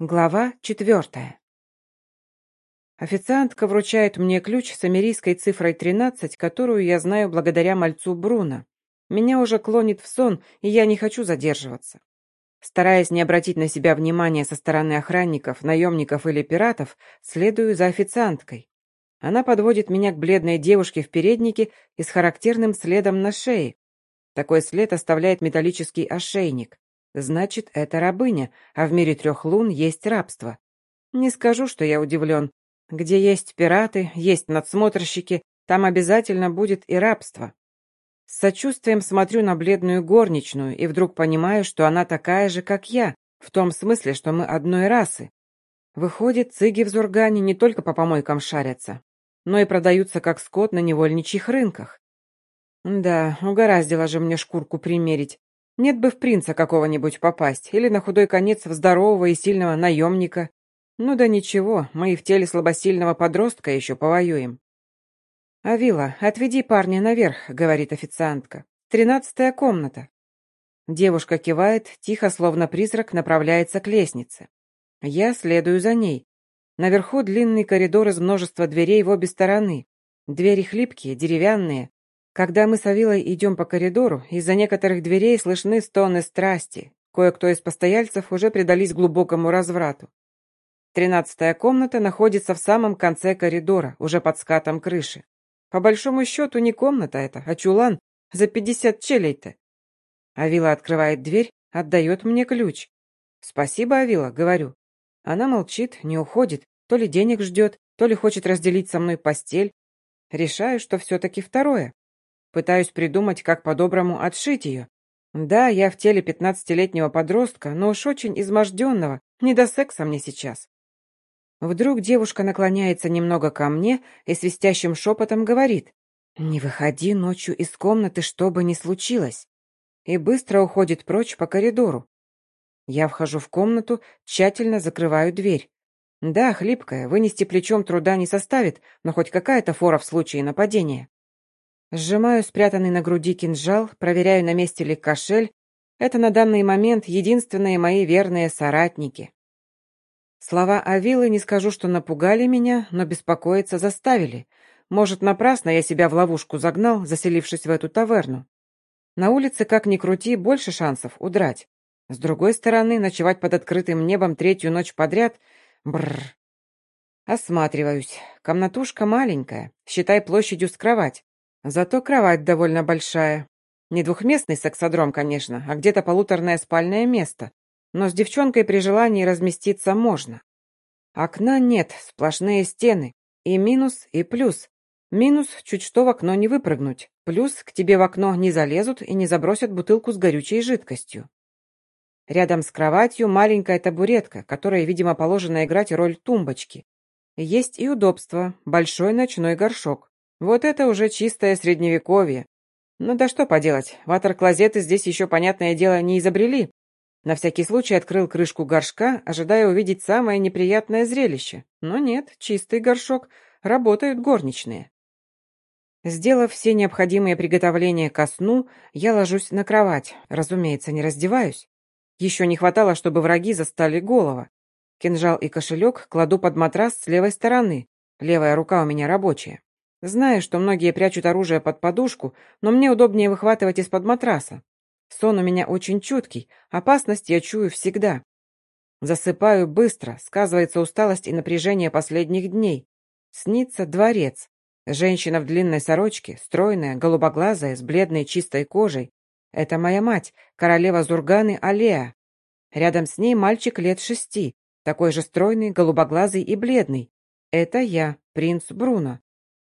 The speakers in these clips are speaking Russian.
Глава четвертая. Официантка вручает мне ключ с америйской цифрой 13, которую я знаю благодаря мальцу Бруно. Меня уже клонит в сон, и я не хочу задерживаться. Стараясь не обратить на себя внимания со стороны охранников, наемников или пиратов, следую за официанткой. Она подводит меня к бледной девушке в переднике и с характерным следом на шее. Такой след оставляет металлический ошейник. Значит, это рабыня, а в мире трех лун есть рабство. Не скажу, что я удивлен. Где есть пираты, есть надсмотрщики, там обязательно будет и рабство. С сочувствием смотрю на бледную горничную и вдруг понимаю, что она такая же, как я, в том смысле, что мы одной расы. Выходит, цыги в Зургане не только по помойкам шарятся, но и продаются как скот на невольничьих рынках. Да, угораздило же мне шкурку примерить. Нет бы в принца какого-нибудь попасть, или на худой конец в здорового и сильного наемника. Ну да ничего, мы и в теле слабосильного подростка еще повоюем. «Авила, отведи парня наверх», — говорит официантка. «Тринадцатая комната». Девушка кивает, тихо, словно призрак, направляется к лестнице. Я следую за ней. Наверху длинный коридор из множества дверей в обе стороны. Двери хлипкие, деревянные. Когда мы с Авилой идем по коридору, из-за некоторых дверей слышны стоны страсти. Кое-кто из постояльцев уже предались глубокому разврату. Тринадцатая комната находится в самом конце коридора, уже под скатом крыши. По большому счету не комната это, а чулан за пятьдесят челей-то. Авила открывает дверь, отдает мне ключ. «Спасибо, Авила», — говорю. Она молчит, не уходит, то ли денег ждет, то ли хочет разделить со мной постель. Решаю, что все-таки второе. Пытаюсь придумать, как по-доброму отшить ее. Да, я в теле пятнадцатилетнего подростка, но уж очень изможденного, не до секса мне сейчас. Вдруг девушка наклоняется немного ко мне и свистящим шепотом говорит «Не выходи ночью из комнаты, что бы ни случилось», и быстро уходит прочь по коридору. Я вхожу в комнату, тщательно закрываю дверь. Да, хлипкая, вынести плечом труда не составит, но хоть какая-то фора в случае нападения. Сжимаю спрятанный на груди кинжал, проверяю, на месте ли кошель. Это на данный момент единственные мои верные соратники. Слова Авилы не скажу, что напугали меня, но беспокоиться заставили. Может, напрасно я себя в ловушку загнал, заселившись в эту таверну. На улице, как ни крути, больше шансов удрать. С другой стороны, ночевать под открытым небом третью ночь подряд... Бррр. Осматриваюсь. Комнатушка маленькая, считай площадью с кровать. Зато кровать довольно большая. Не двухместный сексодром, конечно, а где-то полуторное спальное место. Но с девчонкой при желании разместиться можно. Окна нет, сплошные стены. И минус, и плюс. Минус, чуть что в окно не выпрыгнуть. Плюс, к тебе в окно не залезут и не забросят бутылку с горючей жидкостью. Рядом с кроватью маленькая табуретка, которой, видимо, положено играть роль тумбочки. Есть и удобство, большой ночной горшок. Вот это уже чистое средневековье. Ну да что поделать, ватер-клозеты здесь еще, понятное дело, не изобрели. На всякий случай открыл крышку горшка, ожидая увидеть самое неприятное зрелище. Но нет, чистый горшок, работают горничные. Сделав все необходимые приготовления ко сну, я ложусь на кровать, разумеется, не раздеваюсь. Еще не хватало, чтобы враги застали голова. Кинжал и кошелек кладу под матрас с левой стороны. Левая рука у меня рабочая. Знаю, что многие прячут оружие под подушку, но мне удобнее выхватывать из-под матраса. Сон у меня очень чуткий, опасность я чую всегда. Засыпаю быстро, сказывается усталость и напряжение последних дней. Снится дворец. Женщина в длинной сорочке, стройная, голубоглазая, с бледной чистой кожей, это моя мать, королева Зурганы Алеа. Рядом с ней мальчик лет шести, такой же стройный, голубоглазый и бледный. Это я, принц Бруно.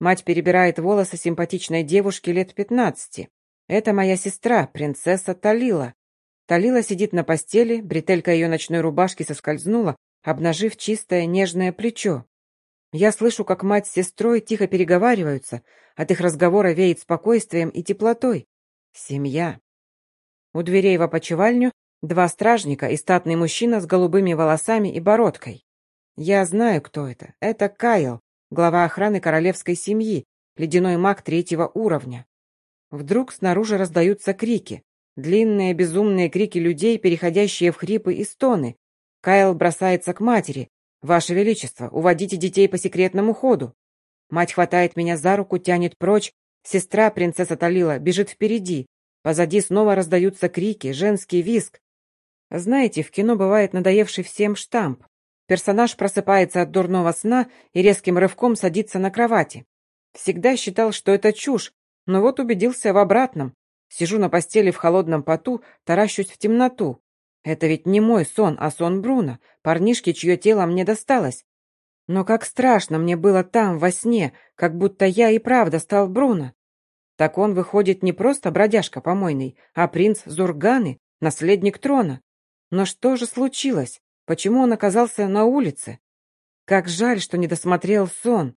Мать перебирает волосы симпатичной девушки лет пятнадцати. Это моя сестра, принцесса Талила. Талила сидит на постели, бретелька ее ночной рубашки соскользнула, обнажив чистое нежное плечо. Я слышу, как мать с сестрой тихо переговариваются, от их разговора веет спокойствием и теплотой. Семья. У дверей в опочивальню два стражника и статный мужчина с голубыми волосами и бородкой. Я знаю, кто это. Это Кайл, глава охраны королевской семьи, ледяной маг третьего уровня. Вдруг снаружи раздаются крики. Длинные безумные крики людей, переходящие в хрипы и стоны. Кайл бросается к матери. «Ваше Величество, уводите детей по секретному ходу». Мать хватает меня за руку, тянет прочь. Сестра, принцесса Талила, бежит впереди. Позади снова раздаются крики, женский визг. Знаете, в кино бывает надоевший всем штамп. Персонаж просыпается от дурного сна и резким рывком садится на кровати. Всегда считал, что это чушь, но вот убедился в обратном. Сижу на постели в холодном поту, таращусь в темноту. Это ведь не мой сон, а сон Бруно, парнишки, чье тело мне досталось. Но как страшно мне было там, во сне, как будто я и правда стал Бруно. Так он выходит не просто бродяжка помойный, а принц Зурганы, наследник трона. Но что же случилось? Почему он оказался на улице? Как жаль, что не досмотрел сон.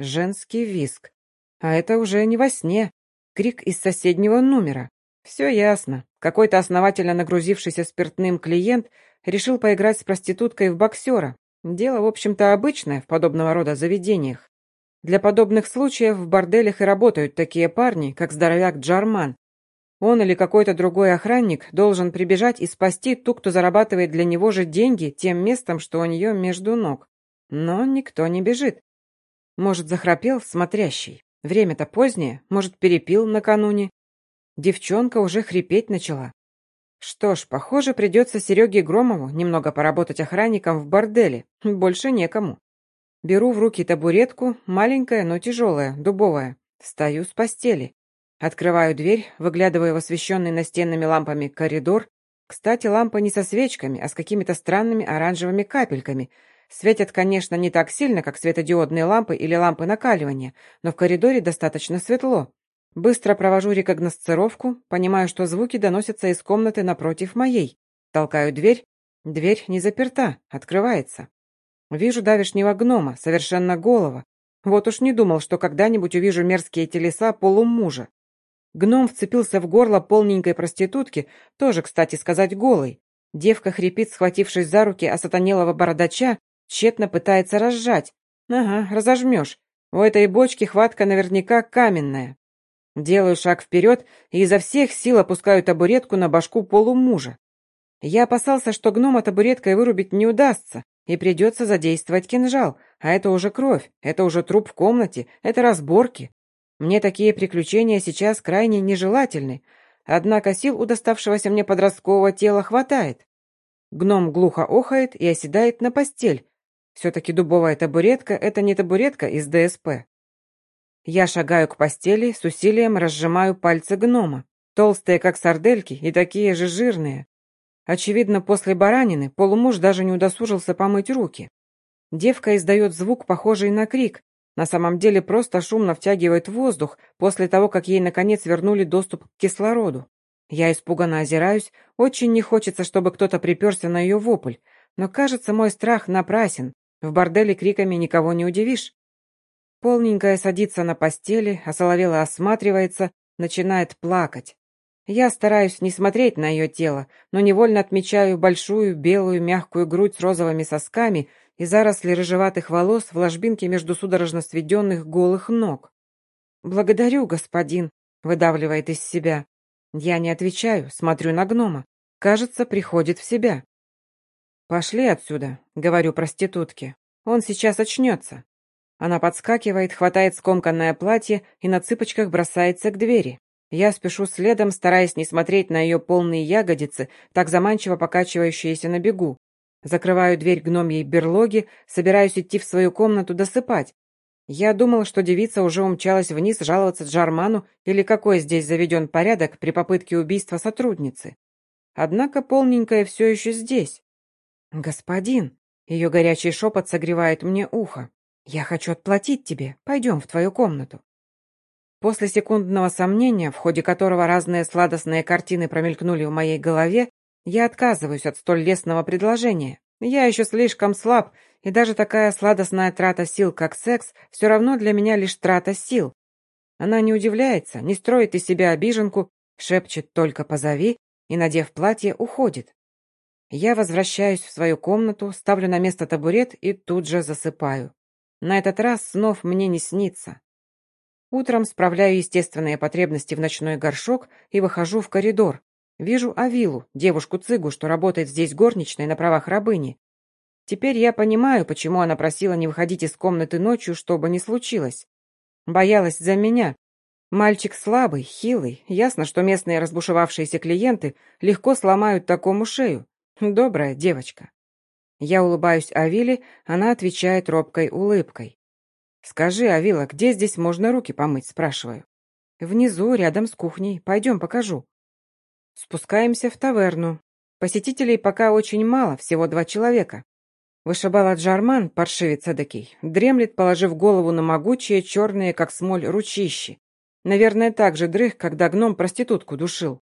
Женский виск. А это уже не во сне. Крик из соседнего номера. Все ясно. Какой-то основательно нагрузившийся спиртным клиент решил поиграть с проституткой в боксера. Дело, в общем-то, обычное в подобного рода заведениях. Для подобных случаев в борделях и работают такие парни, как здоровяк Джарман. Он или какой-то другой охранник должен прибежать и спасти ту, кто зарабатывает для него же деньги тем местом, что у нее между ног. Но никто не бежит. Может, захрапел смотрящий. Время-то позднее, может, перепил накануне. Девчонка уже хрипеть начала. Что ж, похоже, придется Сереге Громову немного поработать охранником в борделе. Больше некому. Беру в руки табуретку, маленькая, но тяжелая, дубовая. Встаю с постели. Открываю дверь, выглядываю в освещенный настенными лампами коридор. Кстати, лампа не со свечками, а с какими-то странными оранжевыми капельками – Светят, конечно, не так сильно, как светодиодные лампы или лампы накаливания, но в коридоре достаточно светло. Быстро провожу рекогносцировку, понимаю, что звуки доносятся из комнаты напротив моей. Толкаю дверь. Дверь не заперта, открывается. Вижу давишнего гнома, совершенно голого. Вот уж не думал, что когда-нибудь увижу мерзкие телеса полумужа. Гном вцепился в горло полненькой проститутки, тоже, кстати сказать, голой. Девка хрипит, схватившись за руки осатанелого бородача, Тщетно пытается разжать. Ага, разожмешь. У этой бочки хватка наверняка каменная. Делаю шаг вперед и изо всех сил опускаю табуретку на башку полумужа. Я опасался, что гнома табуреткой вырубить не удастся, и придется задействовать кинжал, а это уже кровь, это уже труп в комнате, это разборки. Мне такие приключения сейчас крайне нежелательны, однако сил у доставшегося мне подросткового тела хватает. Гном глухо охает и оседает на постель, все-таки дубовая табуретка – это не табуретка из ДСП. Я шагаю к постели, с усилием разжимаю пальцы гнома. Толстые, как сардельки, и такие же жирные. Очевидно, после баранины полумуж даже не удосужился помыть руки. Девка издает звук, похожий на крик. На самом деле просто шумно втягивает воздух после того, как ей наконец вернули доступ к кислороду. Я испуганно озираюсь, очень не хочется, чтобы кто-то приперся на ее вопль, но кажется, мой страх напрасен. В борделе криками никого не удивишь. Полненькая садится на постели, осоловела осматривается, начинает плакать. Я стараюсь не смотреть на ее тело, но невольно отмечаю большую белую мягкую грудь с розовыми сосками и заросли рыжеватых волос в ложбинке между судорожно сведенных голых ног. «Благодарю, господин», — выдавливает из себя. Я не отвечаю, смотрю на гнома. Кажется, приходит в себя. «Пошли отсюда», — говорю проститутке. «Он сейчас очнется». Она подскакивает, хватает скомканное платье и на цыпочках бросается к двери. Я спешу следом, стараясь не смотреть на ее полные ягодицы, так заманчиво покачивающиеся на бегу. Закрываю дверь гномьей берлоги, собираюсь идти в свою комнату досыпать. Я думал, что девица уже умчалась вниз жаловаться Джарману или какой здесь заведен порядок при попытке убийства сотрудницы. Однако полненькая все еще здесь. «Господин!» Ее горячий шепот согревает мне ухо. «Я хочу отплатить тебе. Пойдем в твою комнату». После секундного сомнения, в ходе которого разные сладостные картины промелькнули в моей голове, я отказываюсь от столь лестного предложения. Я еще слишком слаб, и даже такая сладостная трата сил, как секс, все равно для меня лишь трата сил. Она не удивляется, не строит из себя обиженку, шепчет «только позови» и, надев платье, уходит. Я возвращаюсь в свою комнату, ставлю на место табурет и тут же засыпаю. На этот раз снов мне не снится. Утром справляю естественные потребности в ночной горшок и выхожу в коридор. Вижу Авилу, девушку-цыгу, что работает здесь горничной на правах рабыни. Теперь я понимаю, почему она просила не выходить из комнаты ночью, что бы ни случилось. Боялась за меня. Мальчик слабый, хилый. Ясно, что местные разбушевавшиеся клиенты легко сломают такому шею. Добрая девочка. Я улыбаюсь Авиле, она отвечает робкой улыбкой. «Скажи, Авила, где здесь можно руки помыть?» – спрашиваю. «Внизу, рядом с кухней. Пойдем, покажу». Спускаемся в таверну. Посетителей пока очень мало, всего два человека. Вышибала Джарман, паршивец эдакий, дремлет, положив голову на могучие, черные, как смоль, ручищи. Наверное, так же дрых, когда гном проститутку душил.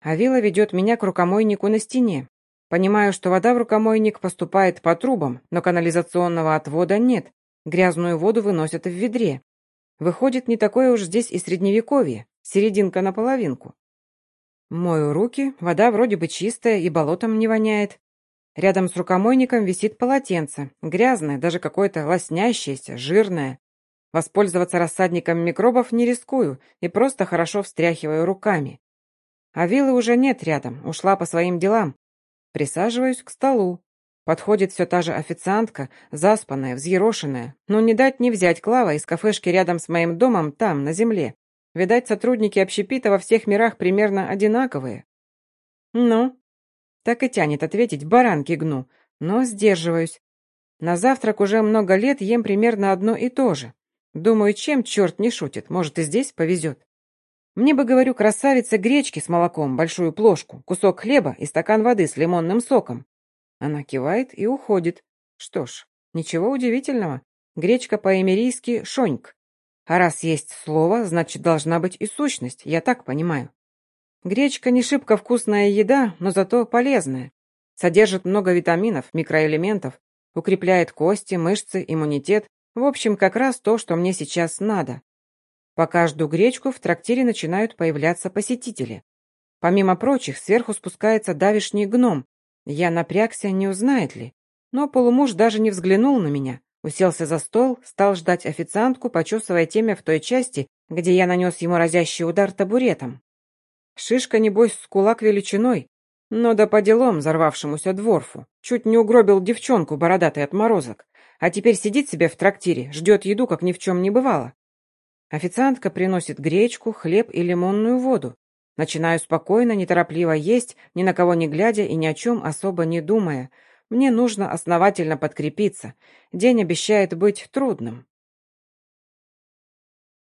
А вилла ведет меня к рукомойнику на стене. Понимаю, что вода в рукомойник поступает по трубам, но канализационного отвода нет. Грязную воду выносят в ведре. Выходит, не такое уж здесь и средневековье, серединка на половинку. Мою руки, вода вроде бы чистая и болотом не воняет. Рядом с рукомойником висит полотенце, грязное, даже какое-то лоснящееся, жирное. Воспользоваться рассадником микробов не рискую и просто хорошо встряхиваю руками. А виллы уже нет рядом, ушла по своим делам. Присаживаюсь к столу. Подходит все та же официантка, заспанная, взъерошенная. Но не дать не взять Клава из кафешки рядом с моим домом, там, на земле. Видать, сотрудники общепита во всех мирах примерно одинаковые. Ну? Так и тянет ответить, баранки гну. Но сдерживаюсь. На завтрак уже много лет ем примерно одно и то же. Думаю, чем черт не шутит, может и здесь повезет. Мне бы, говорю, красавица гречки с молоком, большую плошку, кусок хлеба и стакан воды с лимонным соком. Она кивает и уходит. Что ж, ничего удивительного. Гречка по-эмерийски «шоньк». А раз есть слово, значит, должна быть и сущность, я так понимаю. Гречка не шибко вкусная еда, но зато полезная. Содержит много витаминов, микроэлементов, укрепляет кости, мышцы, иммунитет. В общем, как раз то, что мне сейчас надо. По каждую гречку в трактире начинают появляться посетители. Помимо прочих, сверху спускается давишний гном. Я напрягся, не узнает ли. Но полумуж даже не взглянул на меня. Уселся за стол, стал ждать официантку, почесывая темя в той части, где я нанес ему разящий удар табуретом. Шишка, небось, с кулак величиной, но да по делам взорвавшемуся дворфу. Чуть не угробил девчонку, бородатый отморозок. А теперь сидит себе в трактире, ждет еду, как ни в чем не бывало. Официантка приносит гречку, хлеб и лимонную воду. Начинаю спокойно, неторопливо есть, ни на кого не глядя и ни о чем особо не думая – мне нужно основательно подкрепиться. День обещает быть трудным.